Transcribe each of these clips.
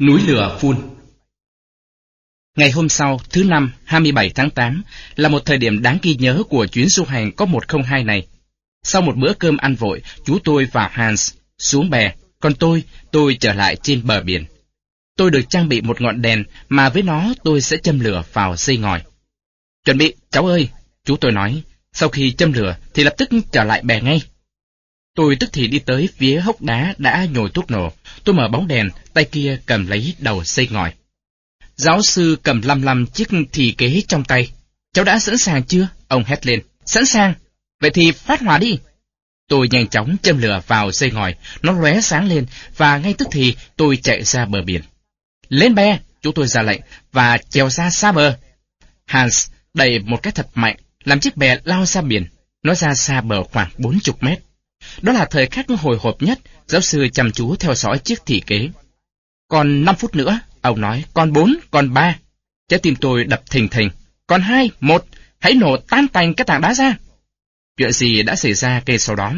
Núi lửa phun Ngày hôm sau, thứ năm, 27 tháng 8, là một thời điểm đáng ghi nhớ của chuyến du hành có 102 này. Sau một bữa cơm ăn vội, chú tôi và Hans xuống bè, còn tôi, tôi trở lại trên bờ biển. Tôi được trang bị một ngọn đèn mà với nó tôi sẽ châm lửa vào dây ngòi. Chuẩn bị, cháu ơi, chú tôi nói, sau khi châm lửa thì lập tức trở lại bè ngay. Tôi tức thì đi tới phía hốc đá đã nhồi thuốc nổ, tôi mở bóng đèn, tay kia cầm lấy đầu xây ngòi. Giáo sư cầm lăm lăm chiếc thì kế trong tay. Cháu đã sẵn sàng chưa? Ông hét lên. Sẵn sàng. Vậy thì phát hỏa đi. Tôi nhanh chóng châm lửa vào dây ngòi, nó lóe sáng lên, và ngay tức thì tôi chạy ra bờ biển. Lên bè, chúng tôi ra lệnh, và trèo ra xa bờ. Hans đẩy một cái thật mạnh, làm chiếc bè lao ra biển, nó ra xa bờ khoảng bốn chục mét. Đó là thời khắc hồi hộp nhất, giáo sư chăm chú theo dõi chiếc thị kế. Còn năm phút nữa, ông nói, còn bốn, còn ba. Trái tim tôi đập thình thình. Còn hai, một, hãy nổ tan tành cái tảng đá ra. Chuyện gì đã xảy ra cây sau đó?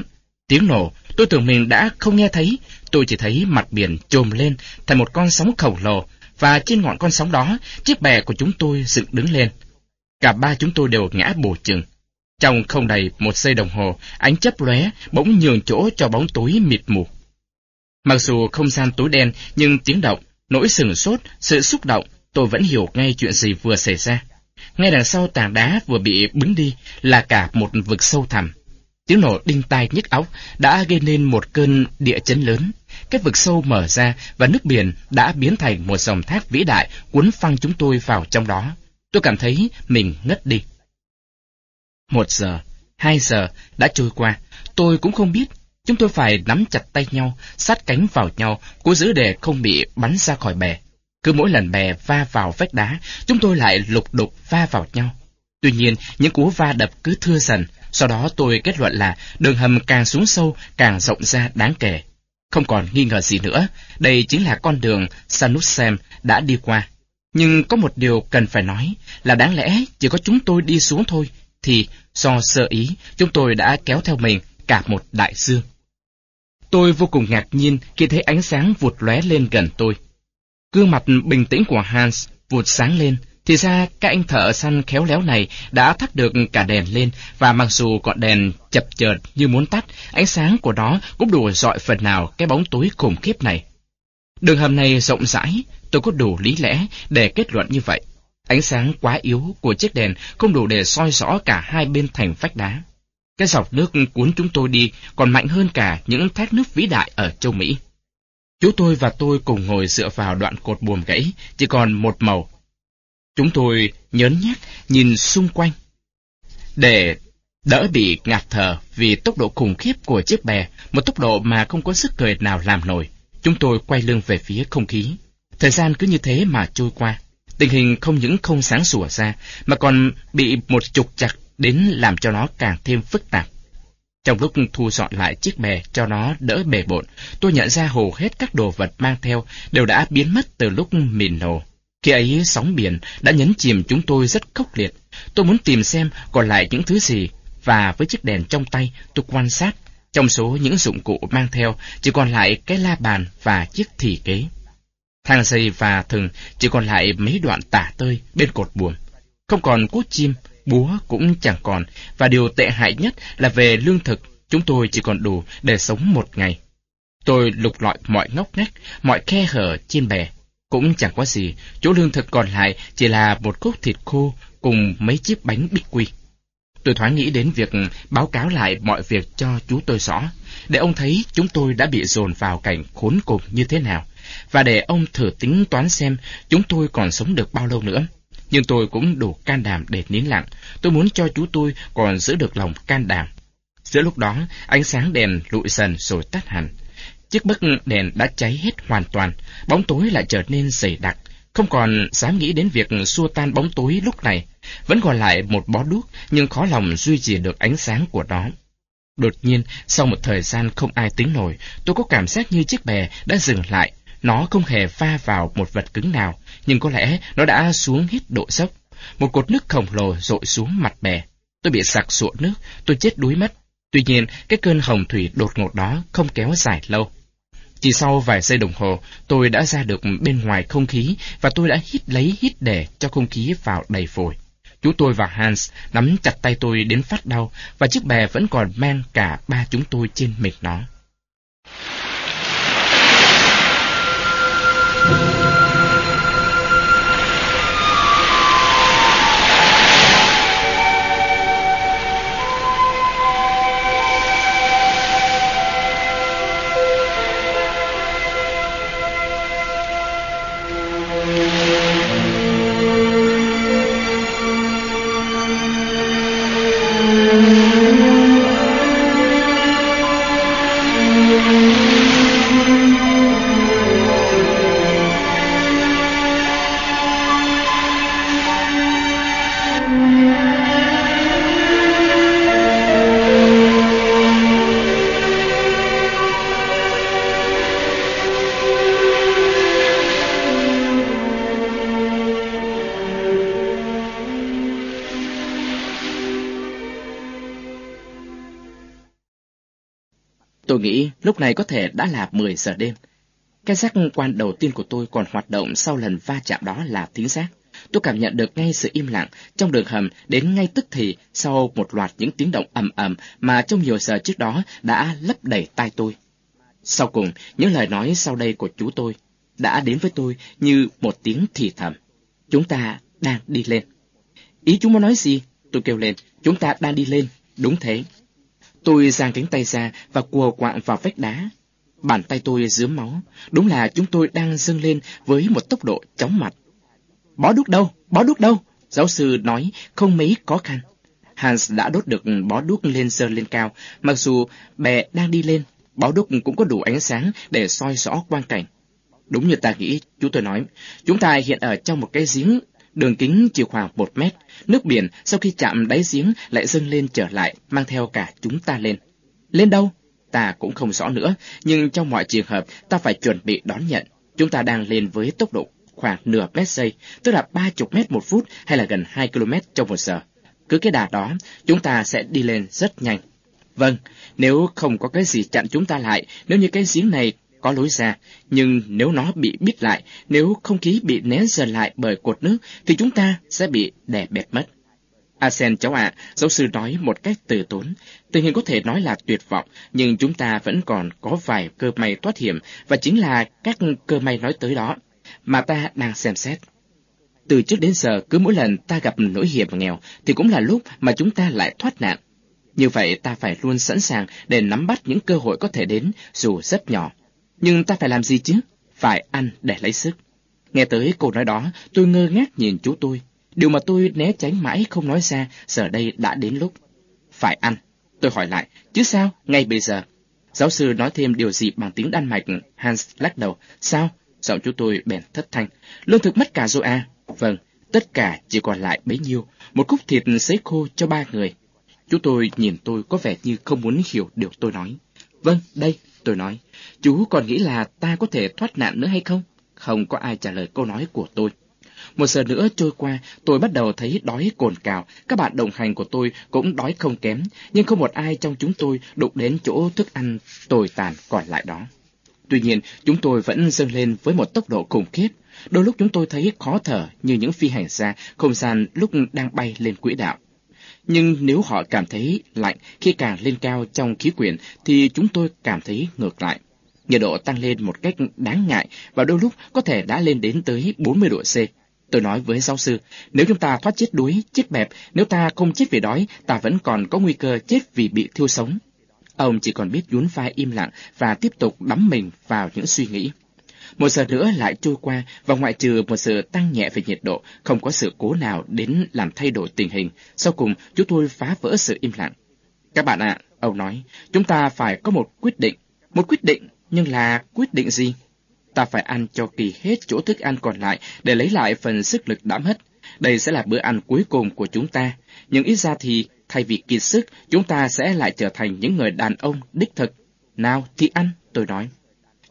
Tiếng nổ, tôi tưởng mình đã không nghe thấy, tôi chỉ thấy mặt biển trồm lên thành một con sóng khổng lồ, và trên ngọn con sóng đó, chiếc bè của chúng tôi dựng đứng lên. Cả ba chúng tôi đều ngã bổ chừng. Trong không đầy một giây đồng hồ, ánh chấp lóe bỗng nhường chỗ cho bóng tối mịt mù. Mặc dù không gian tối đen, nhưng tiếng động, nỗi sừng sốt, sự xúc động, tôi vẫn hiểu ngay chuyện gì vừa xảy ra. Ngay đằng sau tảng đá vừa bị bứng đi là cả một vực sâu thẳm. Tiếng nổ đinh tai nhức óc đã gây nên một cơn địa chấn lớn. Cái vực sâu mở ra và nước biển đã biến thành một dòng thác vĩ đại cuốn phăng chúng tôi vào trong đó. Tôi cảm thấy mình ngất đi. Một giờ, hai giờ đã trôi qua, tôi cũng không biết. Chúng tôi phải nắm chặt tay nhau, sát cánh vào nhau, cố giữ để không bị bắn ra khỏi bè. Cứ mỗi lần bè va vào vách đá, chúng tôi lại lục đục va vào nhau. Tuy nhiên, những cú va đập cứ thưa dần, sau đó tôi kết luận là đường hầm càng xuống sâu, càng rộng ra đáng kể. Không còn nghi ngờ gì nữa, đây chính là con đường Sanusem đã đi qua. Nhưng có một điều cần phải nói là đáng lẽ chỉ có chúng tôi đi xuống thôi, thì do sơ ý chúng tôi đã kéo theo mình cả một đại dương. Tôi vô cùng ngạc nhiên khi thấy ánh sáng vụt lóe lên gần tôi. Gương mặt bình tĩnh của Hans vụt sáng lên, thì ra các anh thợ săn khéo léo này đã thắt được cả đèn lên và mặc dù ngọn đèn chập chờn như muốn tắt, ánh sáng của nó cũng đủ dọi phần nào cái bóng tối khủng khiếp này. Đường hầm này rộng rãi, tôi có đủ lý lẽ để kết luận như vậy. Ánh sáng quá yếu của chiếc đèn không đủ để soi rõ cả hai bên thành vách đá. Cái dọc nước cuốn chúng tôi đi còn mạnh hơn cả những thác nước vĩ đại ở châu Mỹ. Chú tôi và tôi cùng ngồi dựa vào đoạn cột buồm gãy, chỉ còn một màu. Chúng tôi nhớn nhác nhìn xung quanh. Để đỡ bị ngạt thở vì tốc độ khủng khiếp của chiếc bè, một tốc độ mà không có sức cười nào làm nổi, chúng tôi quay lưng về phía không khí. Thời gian cứ như thế mà trôi qua. Tình hình không những không sáng sủa ra, mà còn bị một trục chặt đến làm cho nó càng thêm phức tạp. Trong lúc thu dọn lại chiếc bè cho nó đỡ bề bộn, tôi nhận ra hầu hết các đồ vật mang theo đều đã biến mất từ lúc mìn nổ. Khi ấy sóng biển đã nhấn chìm chúng tôi rất khốc liệt. Tôi muốn tìm xem còn lại những thứ gì, và với chiếc đèn trong tay tôi quan sát. Trong số những dụng cụ mang theo chỉ còn lại cái la bàn và chiếc thỉ kế. Thang dây và thừng chỉ còn lại mấy đoạn tả tơi bên cột buồm. Không còn cốt chim, búa cũng chẳng còn, và điều tệ hại nhất là về lương thực, chúng tôi chỉ còn đủ để sống một ngày. Tôi lục lọi mọi ngóc ngách, mọi khe hở trên bè. Cũng chẳng có gì, chỗ lương thực còn lại chỉ là một khúc thịt khô cùng mấy chiếc bánh bích quy. Tôi thoáng nghĩ đến việc báo cáo lại mọi việc cho chú tôi rõ, để ông thấy chúng tôi đã bị dồn vào cảnh khốn cùng như thế nào, và để ông thử tính toán xem chúng tôi còn sống được bao lâu nữa. Nhưng tôi cũng đủ can đảm để nín lặng, tôi muốn cho chú tôi còn giữ được lòng can đảm. Giữa lúc đó, ánh sáng đèn lụi dần rồi tắt hẳn. Chiếc bức đèn đã cháy hết hoàn toàn, bóng tối lại trở nên dày đặc, không còn dám nghĩ đến việc xua tan bóng tối lúc này. Vẫn còn lại một bó đuốc, nhưng khó lòng duy trì được ánh sáng của nó. Đột nhiên, sau một thời gian không ai tính nổi, tôi có cảm giác như chiếc bè đã dừng lại. Nó không hề va vào một vật cứng nào, nhưng có lẽ nó đã xuống hết độ dốc. Một cột nước khổng lồ rội xuống mặt bè. Tôi bị sặc sụa nước, tôi chết đuối mất. Tuy nhiên, cái cơn hồng thủy đột ngột đó không kéo dài lâu. Chỉ sau vài giây đồng hồ, tôi đã ra được bên ngoài không khí và tôi đã hít lấy hít để cho không khí vào đầy phổi. Chú tôi và Hans nắm chặt tay tôi đến phát đau và chiếc bè vẫn còn mang cả ba chúng tôi trên mình nó. Tôi nghĩ lúc này có thể đã là 10 giờ đêm. Cái giác quan đầu tiên của tôi còn hoạt động sau lần va chạm đó là thính giác. Tôi cảm nhận được ngay sự im lặng trong đường hầm đến ngay tức thì sau một loạt những tiếng động ầm ầm mà trong nhiều giờ trước đó đã lấp đầy tai tôi. Sau cùng, những lời nói sau đây của chú tôi đã đến với tôi như một tiếng thì thầm. Chúng ta đang đi lên. Ý chúng muốn nói gì? Tôi kêu lên. Chúng ta đang đi lên. Đúng thế. Tôi giang cánh tay ra và cùa quạng vào vách đá. Bàn tay tôi dướm máu. Đúng là chúng tôi đang dâng lên với một tốc độ chóng mặt. Bó đuốc đâu? Bó đuốc đâu? Giáo sư nói không mấy khó khăn. Hans đã đốt được bó đuốc lên dơ lên cao, mặc dù bè đang đi lên, bó đuốc cũng có đủ ánh sáng để soi rõ quang cảnh. Đúng như ta nghĩ, chú tôi nói, chúng ta hiện ở trong một cái giếng đường kính chỉ khoảng một mét, nước biển sau khi chạm đáy giếng lại dâng lên trở lại, mang theo cả chúng ta lên. Lên đâu? Ta cũng không rõ nữa, nhưng trong mọi trường hợp ta phải chuẩn bị đón nhận. Chúng ta đang lên với tốc độ khoảng nửa mét giây, tức là ba chục mét một phút hay là gần hai km trong một giờ. Cứ cái đà đó, chúng ta sẽ đi lên rất nhanh. Vâng, nếu không có cái gì chặn chúng ta lại, nếu như cái giếng này có lối ra, nhưng nếu nó bị bít lại, nếu không khí bị nén dần lại bởi cột nước, thì chúng ta sẽ bị đè bẹp mất. Asen cháu ạ, giáo sư nói một cách từ tốn. Tình hình có thể nói là tuyệt vọng, nhưng chúng ta vẫn còn có vài cơ may thoát hiểm, và chính là các cơ may nói tới đó, mà ta đang xem xét. Từ trước đến giờ, cứ mỗi lần ta gặp nỗi hiểm nghèo, thì cũng là lúc mà chúng ta lại thoát nạn. Như vậy ta phải luôn sẵn sàng để nắm bắt những cơ hội có thể đến, dù rất nhỏ. Nhưng ta phải làm gì chứ? Phải ăn để lấy sức. Nghe tới câu nói đó, tôi ngơ ngác nhìn chú tôi. Điều mà tôi né tránh mãi không nói ra, giờ đây đã đến lúc. Phải ăn. Tôi hỏi lại, chứ sao, ngay bây giờ? Giáo sư nói thêm điều gì bằng tiếng Đan Mạch, Hans lắc đầu. Sao? Giọng chú tôi bèn thất thanh. Lương thực mất cả rồi à? Vâng, tất cả chỉ còn lại bấy nhiêu. Một khúc thịt sấy khô cho ba người. Chú tôi nhìn tôi có vẻ như không muốn hiểu điều tôi nói. Vâng, đây, tôi nói. Chú còn nghĩ là ta có thể thoát nạn nữa hay không? Không có ai trả lời câu nói của tôi. Một giờ nữa trôi qua, tôi bắt đầu thấy đói cồn cào. Các bạn đồng hành của tôi cũng đói không kém, nhưng không một ai trong chúng tôi đụng đến chỗ thức ăn tồi tàn còn lại đó. Tuy nhiên, chúng tôi vẫn dâng lên với một tốc độ khủng khiếp. Đôi lúc chúng tôi thấy khó thở như những phi hành gia không gian lúc đang bay lên quỹ đạo. Nhưng nếu họ cảm thấy lạnh khi càng lên cao trong khí quyển thì chúng tôi cảm thấy ngược lại. Nhiệt độ tăng lên một cách đáng ngại và đôi lúc có thể đã lên đến tới 40 độ C. Tôi nói với giáo sư, nếu chúng ta thoát chết đuối, chết bẹp, nếu ta không chết vì đói, ta vẫn còn có nguy cơ chết vì bị thiêu sống. Ông chỉ còn biết nhún vai im lặng và tiếp tục đắm mình vào những suy nghĩ. Một giờ nữa lại trôi qua và ngoại trừ một sự tăng nhẹ về nhiệt độ, không có sự cố nào đến làm thay đổi tình hình. Sau cùng, chúng tôi phá vỡ sự im lặng. Các bạn ạ, ông nói, chúng ta phải có một quyết định. Một quyết định, nhưng là quyết định gì? Ta phải ăn cho kỳ hết chỗ thức ăn còn lại để lấy lại phần sức lực đã mất. Đây sẽ là bữa ăn cuối cùng của chúng ta. Nhưng ít ra thì, thay vì kiệt sức, chúng ta sẽ lại trở thành những người đàn ông đích thực. Nào thì ăn, tôi nói.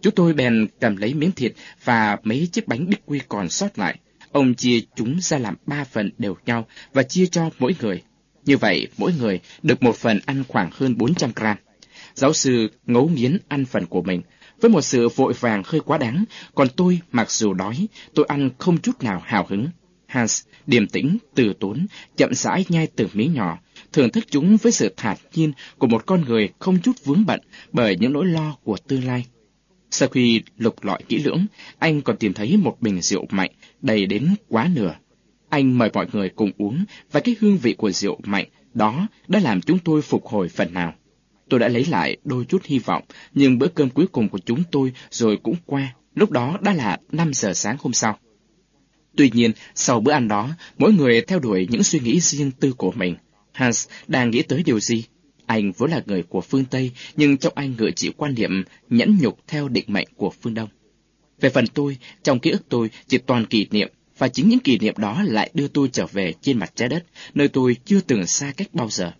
Chúng tôi bèn cầm lấy miếng thịt và mấy chiếc bánh bích quy còn sót lại. Ông chia chúng ra làm ba phần đều nhau và chia cho mỗi người. Như vậy, mỗi người được một phần ăn khoảng hơn 400 gram. Giáo sư ngấu nghiến ăn phần của mình. với một sự vội vàng hơi quá đáng, còn tôi, mặc dù đói, tôi ăn không chút nào hào hứng. Hans, điềm tĩnh, từ tốn, chậm rãi nhai từng miếng nhỏ, thưởng thức chúng với sự thản nhiên của một con người không chút vướng bận bởi những nỗi lo của tương lai. Sau khi lục lọi kỹ lưỡng, anh còn tìm thấy một bình rượu mạnh đầy đến quá nửa. Anh mời mọi người cùng uống và cái hương vị của rượu mạnh đó đã làm chúng tôi phục hồi phần nào. Tôi đã lấy lại đôi chút hy vọng, nhưng bữa cơm cuối cùng của chúng tôi rồi cũng qua, lúc đó đã là 5 giờ sáng hôm sau. Tuy nhiên, sau bữa ăn đó, mỗi người theo đuổi những suy nghĩ riêng tư của mình. Hans đang nghĩ tới điều gì? Anh vốn là người của phương Tây, nhưng trong anh ngự chịu quan niệm nhẫn nhục theo định mệnh của phương Đông. Về phần tôi, trong ký ức tôi chỉ toàn kỷ niệm, và chính những kỷ niệm đó lại đưa tôi trở về trên mặt trái đất, nơi tôi chưa từng xa cách bao giờ.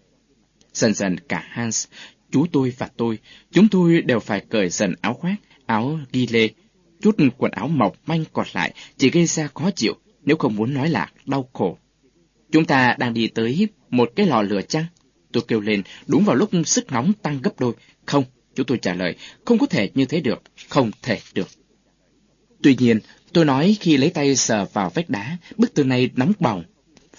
Dần dần cả Hans, chú tôi và tôi, chúng tôi đều phải cởi dần áo khoác, áo ghi lê, chút quần áo mỏng manh còn lại chỉ gây ra khó chịu, nếu không muốn nói là đau khổ. Chúng ta đang đi tới một cái lò lửa chăng? Tôi kêu lên đúng vào lúc sức nóng tăng gấp đôi. Không, chúng tôi trả lời, không có thể như thế được, không thể được. Tuy nhiên, tôi nói khi lấy tay sờ vào vách đá, bức tường này nóng bỏng.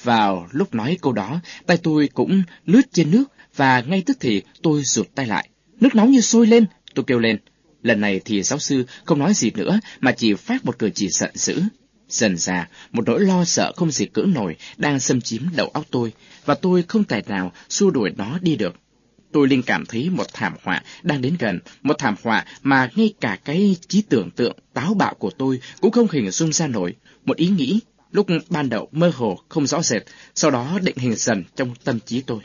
Vào lúc nói câu đó, tay tôi cũng lướt trên nước và ngay tức thì tôi rụt tay lại. Nước nóng như sôi lên, tôi kêu lên. Lần này thì giáo sư không nói gì nữa mà chỉ phát một cử chỉ giận dữ. Dần ra, một nỗi lo sợ không gì cỡ nổi đang xâm chiếm đầu óc tôi, và tôi không tài nào xua đuổi nó đi được. Tôi linh cảm thấy một thảm họa đang đến gần, một thảm họa mà ngay cả cái trí tưởng tượng táo bạo của tôi cũng không hình dung ra nổi. Một ý nghĩ, lúc ban đầu mơ hồ, không rõ rệt, sau đó định hình dần trong tâm trí tôi.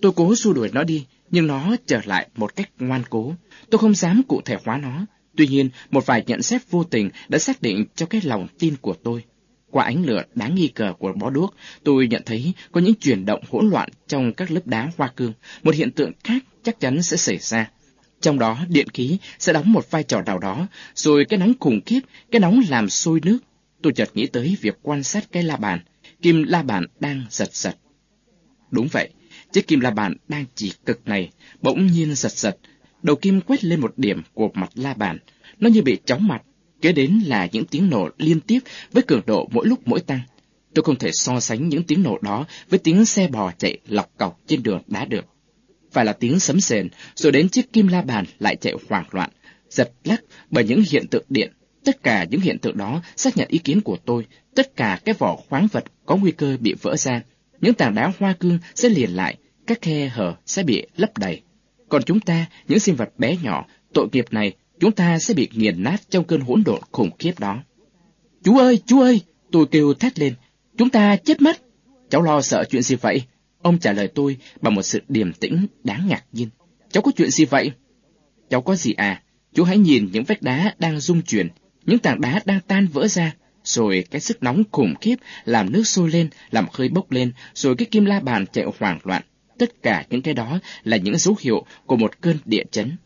Tôi cố xua đuổi nó đi, nhưng nó trở lại một cách ngoan cố. Tôi không dám cụ thể hóa nó. Tuy nhiên, một vài nhận xét vô tình đã xác định cho cái lòng tin của tôi. Qua ánh lửa đáng nghi cờ của bó đuốc, tôi nhận thấy có những chuyển động hỗn loạn trong các lớp đá hoa cương. Một hiện tượng khác chắc chắn sẽ xảy ra. Trong đó, điện khí sẽ đóng một vai trò nào đó, rồi cái nóng khủng khiếp, cái nóng làm sôi nước. Tôi chợt nghĩ tới việc quan sát cái la bàn. Kim la bàn đang giật giật. Đúng vậy, chiếc kim la bàn đang chỉ cực này, bỗng nhiên giật giật. Đầu kim quét lên một điểm của mặt la bàn. Nó như bị chóng mặt, kế đến là những tiếng nổ liên tiếp với cường độ mỗi lúc mỗi tăng. Tôi không thể so sánh những tiếng nổ đó với tiếng xe bò chạy lọc cọc trên đường đá được. Phải là tiếng sấm sền, rồi đến chiếc kim la bàn lại chạy hoảng loạn, giật lắc bởi những hiện tượng điện. Tất cả những hiện tượng đó xác nhận ý kiến của tôi, tất cả cái vỏ khoáng vật có nguy cơ bị vỡ ra, những tảng đá hoa cương sẽ liền lại, các khe hở sẽ bị lấp đầy. Còn chúng ta, những sinh vật bé nhỏ, tội nghiệp này chúng ta sẽ bị nghiền nát trong cơn hỗn độn khủng khiếp đó. Chú ơi, chú ơi, tôi kêu thét lên, chúng ta chết mất. Cháu lo sợ chuyện gì vậy? Ông trả lời tôi bằng một sự điềm tĩnh đáng ngạc nhiên. Cháu có chuyện gì vậy? Cháu có gì à? Chú hãy nhìn những vách đá đang rung chuyển, những tảng đá đang tan vỡ ra, rồi cái sức nóng khủng khiếp làm nước sôi lên, làm hơi bốc lên, rồi cái kim la bàn chạy hoảng loạn. Tất cả những cái đó là những dấu hiệu của một cơn địa chấn.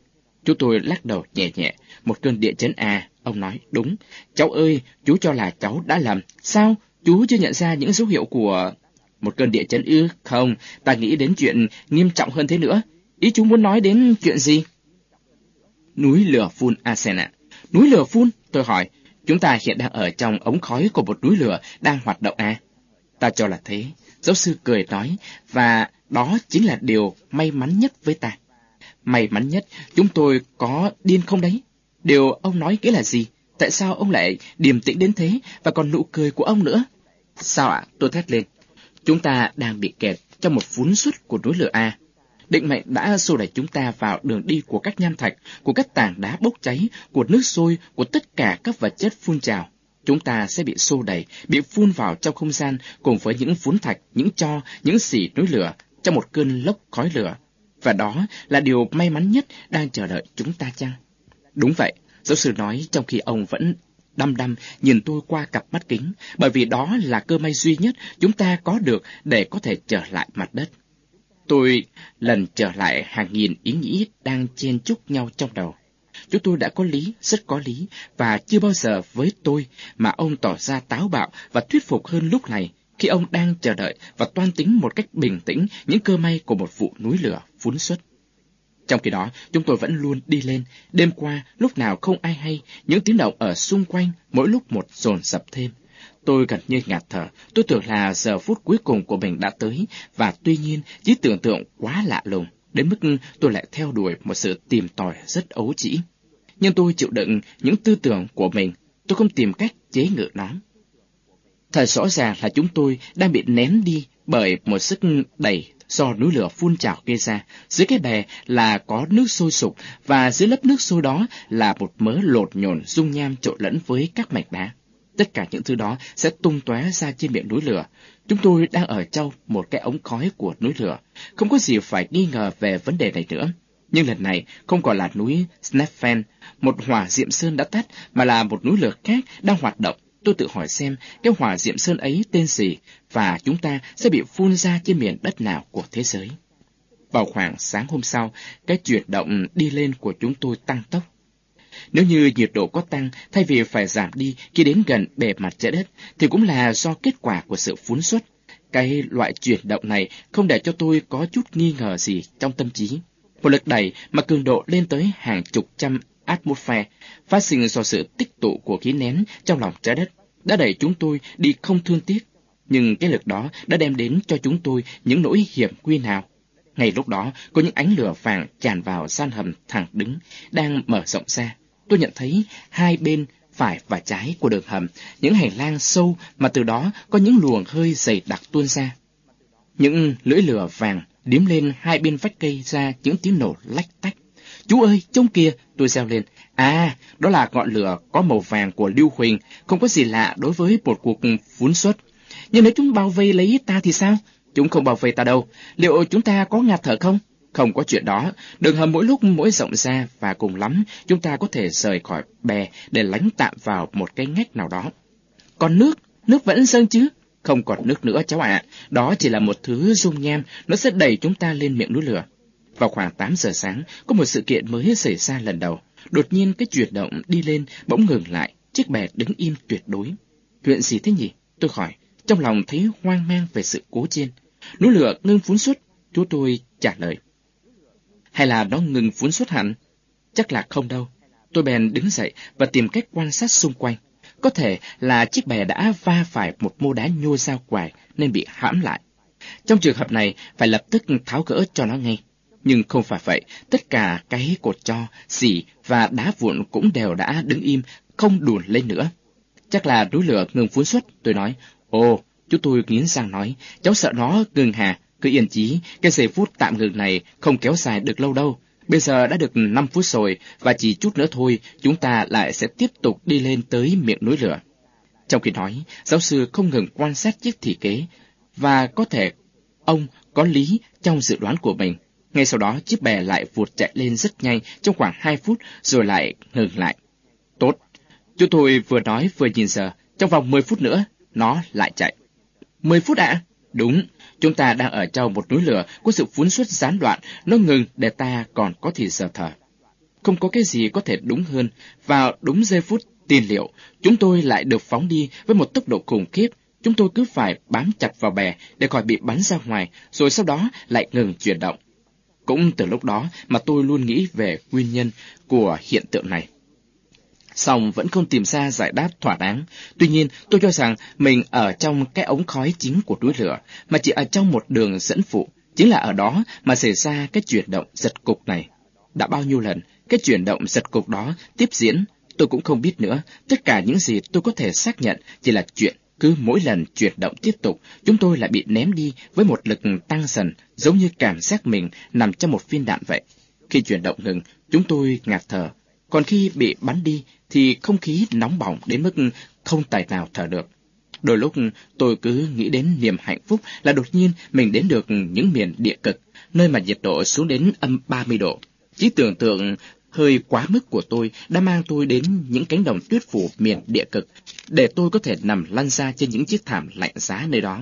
Chú tôi lắc đầu nhẹ nhẹ, một cơn địa chấn à, ông nói, đúng. Cháu ơi, chú cho là cháu đã lầm. Sao? Chú chưa nhận ra những dấu hiệu của... Một cơn địa chấn ư? Không, ta nghĩ đến chuyện nghiêm trọng hơn thế nữa. Ý chú muốn nói đến chuyện gì? Núi lửa phun Asena. Núi lửa phun? Tôi hỏi, chúng ta hiện đang ở trong ống khói của một núi lửa đang hoạt động à? Ta cho là thế. Giáo sư cười nói, và đó chính là điều may mắn nhất với ta. May mắn nhất, chúng tôi có điên không đấy? Điều ông nói nghĩa là gì? Tại sao ông lại điềm tĩnh đến thế và còn nụ cười của ông nữa? Sao ạ? Tôi thét lên. Chúng ta đang bị kẹt trong một phún xuất của núi lửa A. Định mệnh đã xô đẩy chúng ta vào đường đi của các nham thạch, của các tảng đá bốc cháy, của nước sôi, của tất cả các vật chất phun trào. Chúng ta sẽ bị xô đẩy, bị phun vào trong không gian cùng với những phún thạch, những cho, những xỉ núi lửa, trong một cơn lốc khói lửa. Và đó là điều may mắn nhất đang chờ đợi chúng ta chăng? Đúng vậy, giáo sư nói trong khi ông vẫn đăm đăm nhìn tôi qua cặp mắt kính, bởi vì đó là cơ may duy nhất chúng ta có được để có thể trở lại mặt đất. Tôi lần trở lại hàng nghìn ý nghĩ đang chen chúc nhau trong đầu. Chúng tôi đã có lý, rất có lý, và chưa bao giờ với tôi mà ông tỏ ra táo bạo và thuyết phục hơn lúc này khi ông đang chờ đợi và toan tính một cách bình tĩnh những cơ may của một vụ núi lửa phun xuất. Trong khi đó, chúng tôi vẫn luôn đi lên. Đêm qua, lúc nào không ai hay, những tiếng động ở xung quanh mỗi lúc một dồn dập thêm. Tôi gần như ngạt thở, tôi tưởng là giờ phút cuối cùng của mình đã tới, và tuy nhiên, chỉ tưởng tượng quá lạ lùng, đến mức tôi lại theo đuổi một sự tìm tòi rất ấu trĩ. Nhưng tôi chịu đựng những tư tưởng của mình, tôi không tìm cách chế ngự nó. Thật rõ ràng là chúng tôi đang bị ném đi bởi một sức đẩy do núi lửa phun trào gây ra. Dưới cái bè là có nước sôi sục và dưới lớp nước sôi đó là một mớ lột nhồn dung nham trộn lẫn với các mạch đá. Tất cả những thứ đó sẽ tung tóe ra trên miệng núi lửa. Chúng tôi đang ở trong một cái ống khói của núi lửa. Không có gì phải nghi ngờ về vấn đề này nữa. Nhưng lần này không còn là núi Snapfen, một hỏa diệm sơn đã tắt, mà là một núi lửa khác đang hoạt động tôi tự hỏi xem cái hỏa diệm sơn ấy tên gì và chúng ta sẽ bị phun ra trên miền đất nào của thế giới. Vào khoảng sáng hôm sau, cái chuyển động đi lên của chúng tôi tăng tốc. Nếu như nhiệt độ có tăng thay vì phải giảm đi khi đến gần bề mặt trái đất thì cũng là do kết quả của sự phun xuất. Cái loại chuyển động này không để cho tôi có chút nghi ngờ gì trong tâm trí. Một lực đẩy mà cường độ lên tới hàng chục trăm atmosphere phát sinh do sự tích tụ của khí nén trong lòng trái đất đã đẩy chúng tôi đi không thương tiếc. Nhưng cái lực đó đã đem đến cho chúng tôi những nỗi hiểm nguy nào. Ngay lúc đó, có những ánh lửa vàng tràn vào gian hầm thẳng đứng, đang mở rộng ra. Tôi nhận thấy hai bên phải và trái của đường hầm, những hành lang sâu mà từ đó có những luồng hơi dày đặc tuôn ra. Những lưỡi lửa vàng điếm lên hai bên vách cây ra những tiếng nổ lách tách. Chú ơi, trông kìa, tôi reo lên. À, đó là ngọn lửa có màu vàng của Lưu Huỳnh, không có gì lạ đối với một cuộc phun xuất. Nhưng nếu chúng bao vây lấy ta thì sao? Chúng không bao vây ta đâu. Liệu chúng ta có ngạt thở không? Không có chuyện đó. Đường hầm mỗi lúc mỗi rộng ra và cùng lắm chúng ta có thể rời khỏi bè để lánh tạm vào một cái ngách nào đó. Còn nước, nước vẫn dâng chứ? Không còn nước nữa cháu ạ. Đó chỉ là một thứ dung nham, nó sẽ đẩy chúng ta lên miệng núi lửa. Vào khoảng 8 giờ sáng, có một sự kiện mới xảy ra lần đầu. Đột nhiên cái chuyển động đi lên bỗng ngừng lại, chiếc bè đứng im tuyệt đối. Chuyện gì thế nhỉ? Tôi hỏi, trong lòng thấy hoang mang về sự cố trên. Núi lửa ngưng phun xuất, chú tôi trả lời. Hay là nó ngừng phun xuất hẳn? Chắc là không đâu. Tôi bèn đứng dậy và tìm cách quan sát xung quanh. Có thể là chiếc bè đã va phải một mô đá nhô ra quài nên bị hãm lại. Trong trường hợp này, phải lập tức tháo gỡ cho nó ngay. Nhưng không phải vậy, tất cả cái cột cho, xỉ và đá vụn cũng đều đã đứng im, không đùn lên nữa. Chắc là núi lửa ngừng phun xuất, tôi nói. Ồ, chú tôi nghiến răng nói, cháu sợ nó ngừng hà, cứ yên chí, cái giây phút tạm ngừng này không kéo dài được lâu đâu. Bây giờ đã được 5 phút rồi, và chỉ chút nữa thôi, chúng ta lại sẽ tiếp tục đi lên tới miệng núi lửa. Trong khi nói, giáo sư không ngừng quan sát chiếc thị kế, và có thể ông có lý trong dự đoán của mình. Ngay sau đó, chiếc bè lại vụt chạy lên rất nhanh trong khoảng 2 phút rồi lại ngừng lại. Tốt, chúng tôi vừa nói vừa nhìn giờ, trong vòng 10 phút nữa, nó lại chạy. 10 phút ạ? Đúng, chúng ta đang ở trong một núi lửa có sự phún suất gián đoạn, nó ngừng để ta còn có thể giờ thở. Không có cái gì có thể đúng hơn, vào đúng giây phút tiền liệu, chúng tôi lại được phóng đi với một tốc độ khủng khiếp. Chúng tôi cứ phải bám chặt vào bè để khỏi bị bắn ra ngoài, rồi sau đó lại ngừng chuyển động. Cũng từ lúc đó mà tôi luôn nghĩ về nguyên nhân của hiện tượng này. Xong vẫn không tìm ra giải đáp thỏa đáng. Tuy nhiên, tôi cho rằng mình ở trong cái ống khói chính của núi lửa, mà chỉ ở trong một đường dẫn phụ, chính là ở đó mà xảy ra cái chuyển động giật cục này. Đã bao nhiêu lần, cái chuyển động giật cục đó tiếp diễn, tôi cũng không biết nữa. Tất cả những gì tôi có thể xác nhận chỉ là chuyện cứ mỗi lần chuyển động tiếp tục, chúng tôi lại bị ném đi với một lực tăng dần, giống như cảm giác mình nằm trong một viên đạn vậy. Khi chuyển động ngừng, chúng tôi ngạt thở, còn khi bị bắn đi thì không khí nóng bỏng đến mức không tài nào thở được. Đôi lúc tôi cứ nghĩ đến niềm hạnh phúc là đột nhiên mình đến được những miền địa cực, nơi mà nhiệt độ xuống đến âm 30 độ. Chỉ tưởng tượng hơi quá mức của tôi đã mang tôi đến những cánh đồng tuyết phủ miền địa cực, để tôi có thể nằm lăn ra trên những chiếc thảm lạnh giá nơi đó.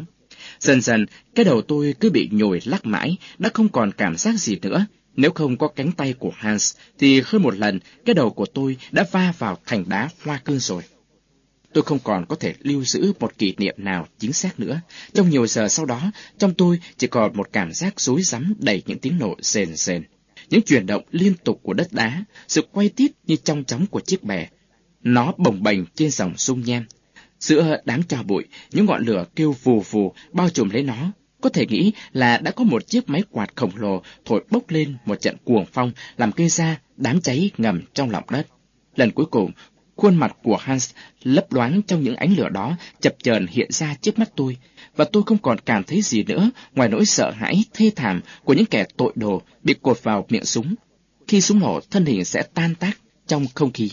Dần dần, cái đầu tôi cứ bị nhồi lắc mãi, đã không còn cảm giác gì nữa. Nếu không có cánh tay của Hans, thì hơn một lần, cái đầu của tôi đã va vào thành đá hoa cương rồi. Tôi không còn có thể lưu giữ một kỷ niệm nào chính xác nữa. Trong nhiều giờ sau đó, trong tôi chỉ còn một cảm giác rối rắm đầy những tiếng nổ rền rền những chuyển động liên tục của đất đá, sự quay tít như trong chóng của chiếc bè. Nó bồng bềnh trên dòng sông nhem. Giữa đám cho bụi, những ngọn lửa kêu vù vù bao trùm lấy nó. Có thể nghĩ là đã có một chiếc máy quạt khổng lồ thổi bốc lên một trận cuồng phong làm gây ra đám cháy ngầm trong lòng đất. Lần cuối cùng, khuôn mặt của Hans lấp loáng trong những ánh lửa đó chập chờn hiện ra trước mắt tôi, và tôi không còn cảm thấy gì nữa ngoài nỗi sợ hãi thê thảm của những kẻ tội đồ bị cột vào miệng súng. Khi súng nổ, thân hình sẽ tan tác trong không khí.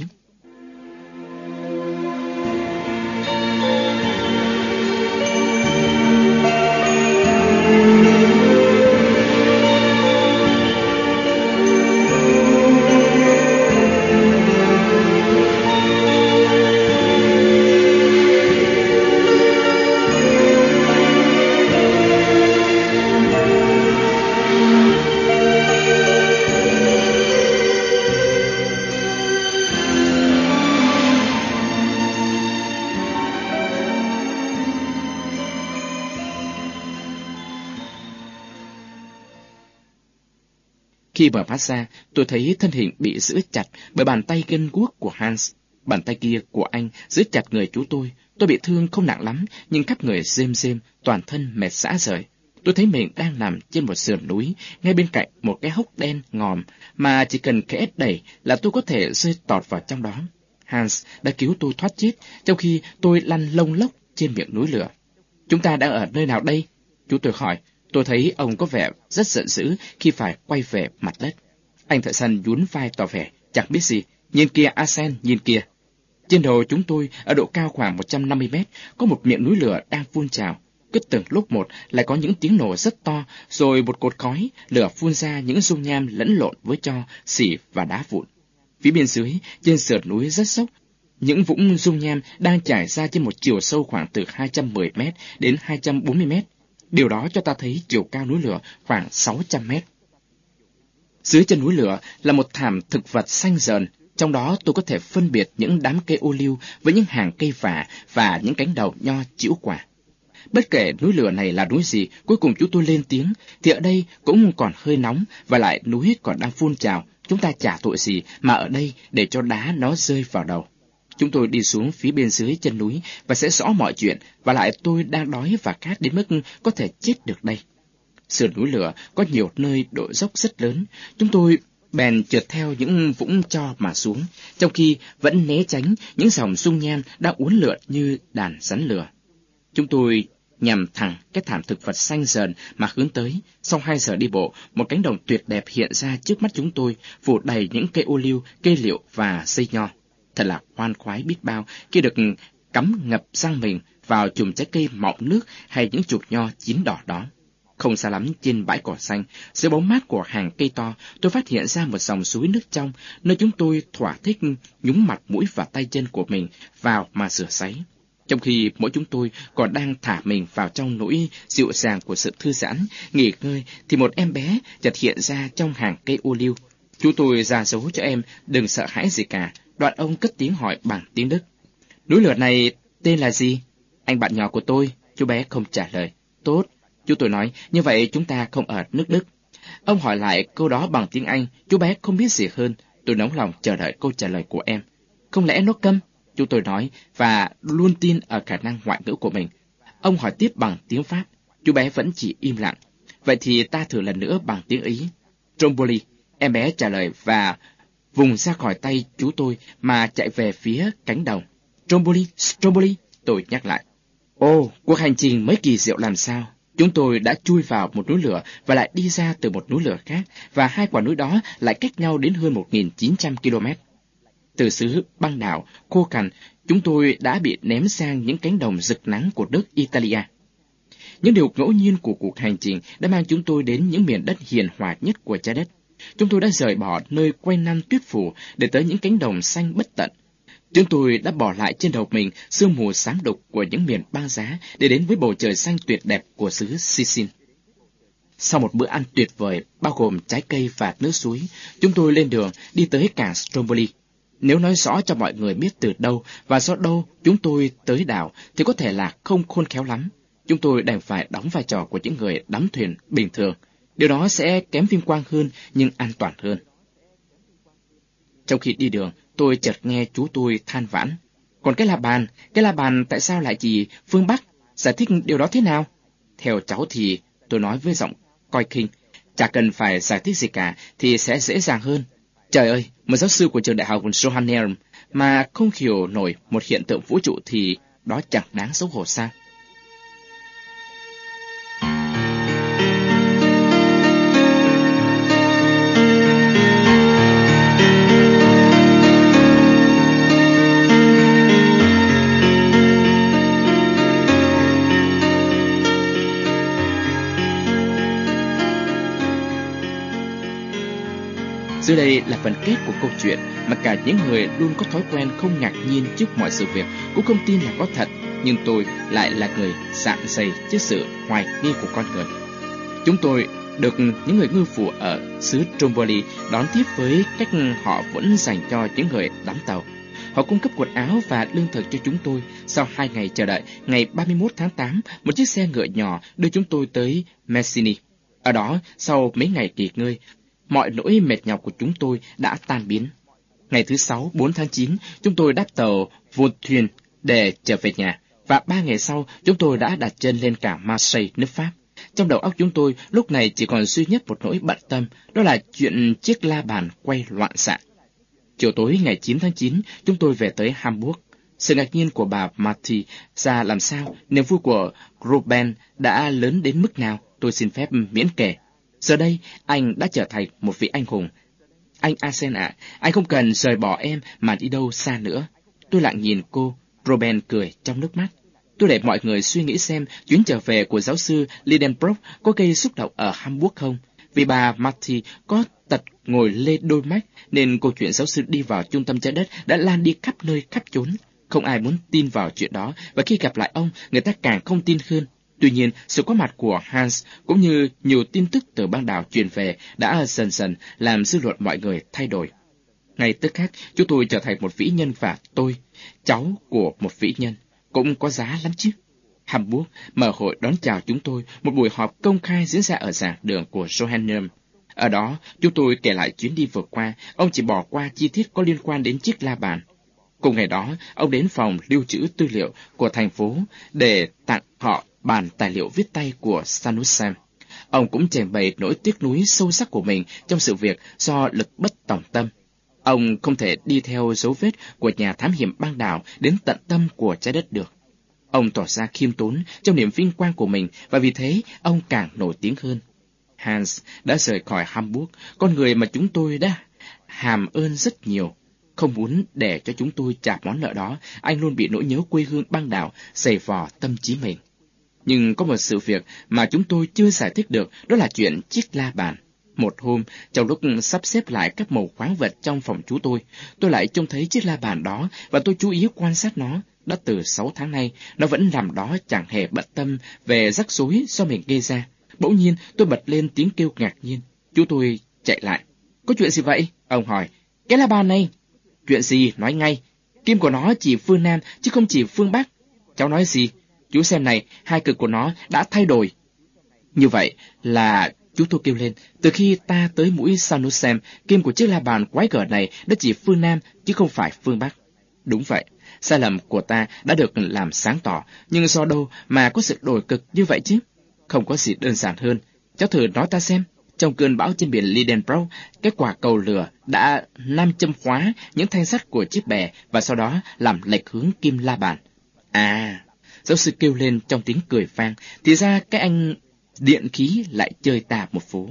Khi mở mắt ra, tôi thấy thân hình bị giữ chặt bởi bàn tay gân guốc của Hans. Bàn tay kia của anh giữ chặt người chú tôi. Tôi bị thương không nặng lắm, nhưng khắp người rêm rêm, toàn thân mệt xã rời. Tôi thấy mình đang nằm trên một sườn núi, ngay bên cạnh một cái hốc đen ngòm, mà chỉ cần khẽ đẩy là tôi có thể rơi tọt vào trong đó. Hans đã cứu tôi thoát chết, trong khi tôi lăn lông lốc trên miệng núi lửa. Chúng ta đang ở nơi nào đây? Chú tôi hỏi, Tôi thấy ông có vẻ rất giận dữ khi phải quay về mặt đất. Anh thợ săn nhún vai tỏ vẻ, chẳng biết gì, nhìn kia Asen, nhìn kia. Trên đầu chúng tôi, ở độ cao khoảng 150 mét, có một miệng núi lửa đang phun trào. Cứ từng lúc một lại có những tiếng nổ rất to, rồi một cột khói, lửa phun ra những dung nham lẫn lộn với cho, xỉ và đá vụn. Phía bên dưới, trên sườn núi rất sốc, những vũng dung nham đang trải ra trên một chiều sâu khoảng từ 210 mét đến 240 mét. Điều đó cho ta thấy chiều cao núi lửa khoảng 600 mét. Dưới chân núi lửa là một thảm thực vật xanh dờn, trong đó tôi có thể phân biệt những đám cây ô liu với những hàng cây vả và những cánh đầu nho chĩu quả. Bất kể núi lửa này là núi gì, cuối cùng chúng tôi lên tiếng, thì ở đây cũng còn hơi nóng, và lại núi còn đang phun trào, chúng ta chả tội gì mà ở đây để cho đá nó rơi vào đầu. Chúng tôi đi xuống phía bên dưới chân núi và sẽ rõ mọi chuyện, và lại tôi đang đói và khát đến mức có thể chết được đây. Sườn núi lửa có nhiều nơi độ dốc rất lớn, chúng tôi bèn trượt theo những vũng cho mà xuống, trong khi vẫn né tránh những dòng sung nhan đang uốn lượn như đàn rắn lửa. Chúng tôi nhằm thẳng cái thảm thực vật xanh dần mà hướng tới. Sau hai giờ đi bộ, một cánh đồng tuyệt đẹp hiện ra trước mắt chúng tôi, phủ đầy những cây ô liu, cây liệu và dây nho thật là hoan khoái biết bao khi được cắm ngập răng mình vào chùm trái cây mọng nước hay những chuột nho chín đỏ đó. Không xa lắm trên bãi cỏ xanh, dưới bóng mát của hàng cây to, tôi phát hiện ra một dòng suối nước trong, nơi chúng tôi thỏa thích nhúng mặt mũi và tay chân của mình vào mà rửa sấy. Trong khi mỗi chúng tôi còn đang thả mình vào trong nỗi dịu dàng của sự thư giãn, nghỉ ngơi, thì một em bé chợt hiện ra trong hàng cây ô liu. Chú tôi ra dấu cho em đừng sợ hãi gì cả, Đoạn ông cất tiếng hỏi bằng tiếng Đức. Núi lửa này tên là gì? Anh bạn nhỏ của tôi, chú bé không trả lời. Tốt, chú tôi nói, như vậy chúng ta không ở nước Đức. Ông hỏi lại câu đó bằng tiếng Anh, chú bé không biết gì hơn. Tôi nóng lòng chờ đợi câu trả lời của em. Không lẽ nó câm? Chú tôi nói, và luôn tin ở khả năng ngoại ngữ của mình. Ông hỏi tiếp bằng tiếng Pháp, chú bé vẫn chỉ im lặng. Vậy thì ta thử lần nữa bằng tiếng Ý. Tromboli, em bé trả lời và vùng ra khỏi tay chú tôi mà chạy về phía cánh đồng. Stromboli, Stromboli, tôi nhắc lại. Ô, cuộc hành trình mấy kỳ diệu làm sao? Chúng tôi đã chui vào một núi lửa và lại đi ra từ một núi lửa khác, và hai quả núi đó lại cách nhau đến hơn 1.900 km. Từ xứ băng đảo, khô cằn, chúng tôi đã bị ném sang những cánh đồng rực nắng của đất Italia. Những điều ngẫu nhiên của cuộc hành trình đã mang chúng tôi đến những miền đất hiền hòa nhất của trái đất. Chúng tôi đã rời bỏ nơi quanh năm tuyết phủ để tới những cánh đồng xanh bất tận. Chúng tôi đã bỏ lại trên đầu mình sương mù xám đục của những miền băng giá để đến với bầu trời xanh tuyệt đẹp của xứ Sicily. Sau một bữa ăn tuyệt vời, bao gồm trái cây và nước suối, chúng tôi lên đường đi tới cảng Stromboli. Nếu nói rõ cho mọi người biết từ đâu và do đâu chúng tôi tới đảo thì có thể là không khôn khéo lắm. Chúng tôi đành phải đóng vai trò của những người đắm thuyền bình thường Điều đó sẽ kém vinh quang hơn nhưng an toàn hơn. Trong khi đi đường, tôi chợt nghe chú tôi than vãn. Còn cái la bàn, cái la bàn tại sao lại chỉ phương Bắc? Giải thích điều đó thế nào? Theo cháu thì, tôi nói với giọng coi khinh, chả cần phải giải thích gì cả thì sẽ dễ dàng hơn. Trời ơi, một giáo sư của trường đại học Johanneum mà không hiểu nổi một hiện tượng vũ trụ thì đó chẳng đáng xấu hổ sao? Là phần kết của câu chuyện mà cả những người luôn có thói quen không ngạc nhiên trước mọi sự việc cũng không tin là có thật, nhưng tôi lại là người sạn dày trước sự hoài nghi của con người. Chúng tôi được những người ngư phủ ở xứ Stromboli đón tiếp với cách họ vẫn dành cho những người đám tàu. Họ cung cấp quần áo và lương thực cho chúng tôi. Sau hai ngày chờ đợi, ngày 31 tháng 8, một chiếc xe ngựa nhỏ đưa chúng tôi tới Messini. Ở đó, sau mấy ngày kỳ ngơi, mọi nỗi mệt nhọc của chúng tôi đã tan biến. Ngày thứ sáu, 4 tháng 9, chúng tôi đáp tàu Vautrin để trở về nhà, và ba ngày sau, chúng tôi đã đặt chân lên cảng Marseille, nước Pháp. Trong đầu óc chúng tôi lúc này chỉ còn duy nhất một nỗi bận tâm, đó là chuyện chiếc la bàn quay loạn xạ. Chiều tối ngày 9 tháng 9, chúng tôi về tới Hamburg. Sự ngạc nhiên của bà Marty ra làm sao, niềm vui của Ruben đã lớn đến mức nào, tôi xin phép miễn kể. Giờ đây, anh đã trở thành một vị anh hùng. Anh Asen ạ, anh không cần rời bỏ em mà đi đâu xa nữa. Tôi lặng nhìn cô, Robin cười trong nước mắt. Tôi để mọi người suy nghĩ xem chuyến trở về của giáo sư Lidenbrock có gây xúc động ở Hamburg không. Vì bà Marty có tật ngồi lê đôi mắt, nên câu chuyện giáo sư đi vào trung tâm trái đất đã lan đi khắp nơi khắp chốn. Không ai muốn tin vào chuyện đó, và khi gặp lại ông, người ta càng không tin hơn. Tuy nhiên, sự có mặt của Hans cũng như nhiều tin tức từ bang đảo truyền về đã dần dần làm dư luận mọi người thay đổi. Ngay tức khắc, chúng tôi trở thành một vĩ nhân và tôi, cháu của một vĩ nhân, cũng có giá lắm chứ. Hamburg mở hội đón chào chúng tôi một buổi họp công khai diễn ra ở giảng đường của Johannem. Ở đó, chúng tôi kể lại chuyến đi vừa qua, ông chỉ bỏ qua chi tiết có liên quan đến chiếc la bàn. Cùng ngày đó, ông đến phòng lưu trữ tư liệu của thành phố để tặng họ bản tài liệu viết tay của Sanusen. Ông cũng trình bày nỗi tiếc nuối sâu sắc của mình trong sự việc do lực bất tòng tâm. Ông không thể đi theo dấu vết của nhà thám hiểm băng đảo đến tận tâm của trái đất được. Ông tỏ ra khiêm tốn trong niềm vinh quang của mình và vì thế ông càng nổi tiếng hơn. Hans đã rời khỏi Hamburg, con người mà chúng tôi đã hàm ơn rất nhiều. Không muốn để cho chúng tôi trả món nợ đó, anh luôn bị nỗi nhớ quê hương băng đảo dày vò tâm trí mình. Nhưng có một sự việc mà chúng tôi chưa giải thích được, đó là chuyện chiếc la bàn. Một hôm, trong lúc sắp xếp lại các màu khoáng vật trong phòng chú tôi, tôi lại trông thấy chiếc la bàn đó và tôi chú ý quan sát nó. Đã từ sáu tháng nay, nó vẫn nằm đó chẳng hề bận tâm về rắc rối do mình gây ra. Bỗng nhiên, tôi bật lên tiếng kêu ngạc nhiên. Chú tôi chạy lại. Có chuyện gì vậy? Ông hỏi. Cái la bàn này. Chuyện gì? Nói ngay. Kim của nó chỉ phương Nam, chứ không chỉ phương Bắc. Cháu nói gì? Chú xem này, hai cực của nó đã thay đổi. Như vậy là chú tôi kêu lên, từ khi ta tới mũi Sanusem, kim của chiếc la bàn quái gở này đã chỉ phương Nam chứ không phải phương Bắc. Đúng vậy, sai lầm của ta đã được làm sáng tỏ, nhưng do đâu mà có sự đổi cực như vậy chứ? Không có gì đơn giản hơn. Cháu thử nói ta xem, trong cơn bão trên biển Lidenbrow, cái quả cầu lửa đã nam châm khóa những thanh sắt của chiếc bè và sau đó làm lệch hướng kim la bàn. À, Giáo sư kêu lên trong tiếng cười vang, thì ra cái anh điện khí lại chơi tà một phố.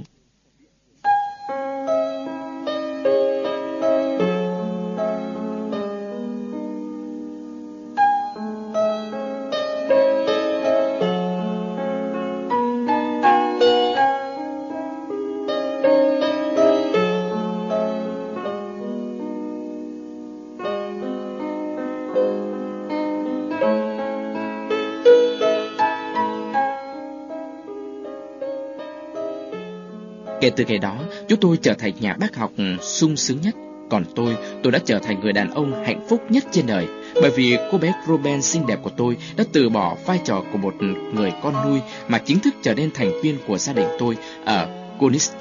Kể từ ngày đó, chúng tôi trở thành nhà bác học sung sướng nhất. Còn tôi, tôi đã trở thành người đàn ông hạnh phúc nhất trên đời, bởi vì cô bé Ruben xinh đẹp của tôi đã từ bỏ vai trò của một người con nuôi mà chính thức trở nên thành viên của gia đình tôi ở Conis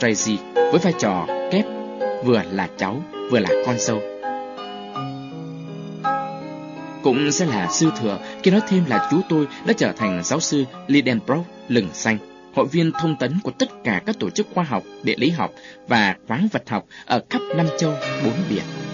với vai trò kép vừa là cháu vừa là con dâu. Cũng sẽ là sư thừa khi nói thêm là chú tôi đã trở thành giáo sư Lidenbrock lừng xanh, hội viên thông tấn của tất cả các tổ chức khoa học, địa lý học và khoáng vật học ở khắp năm châu, bốn biển.